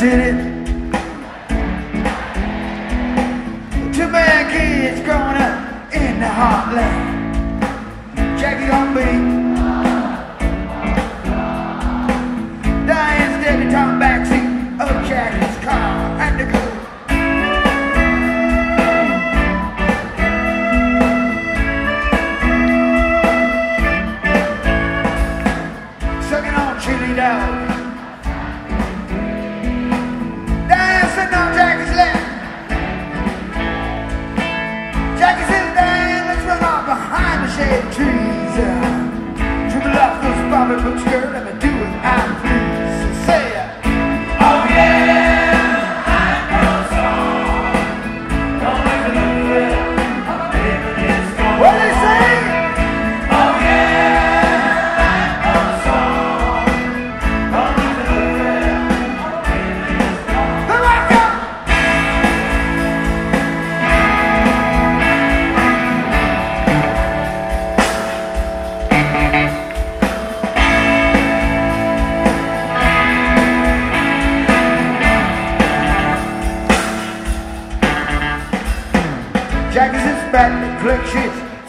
did it. Two bad kids growing up in the heartland. Jackie on beat. Diane's debutante backseat of Jackie's car and the girl. Sucking on chili down. Listen now, Jay.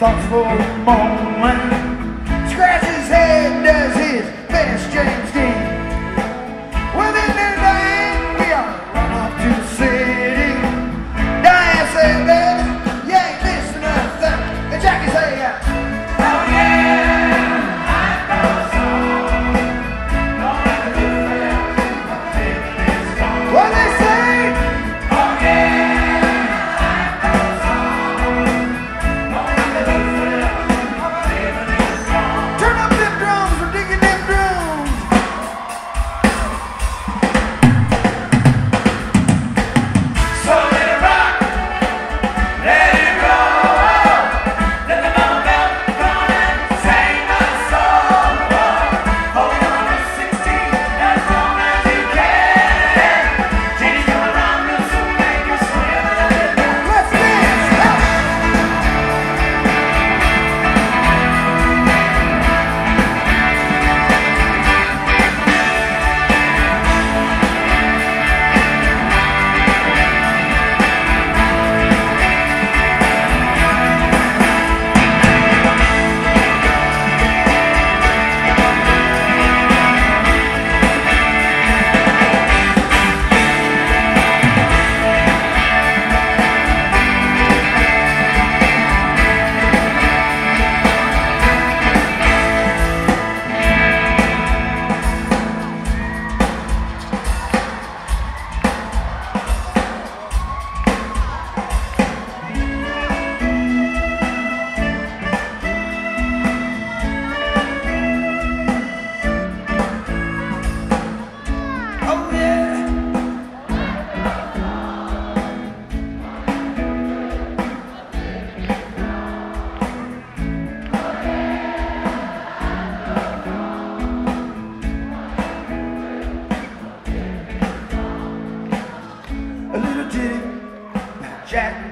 thoughtful moment. Scratch Jack